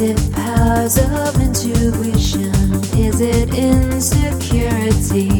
it powers of intuition? Is it insecurity?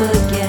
You're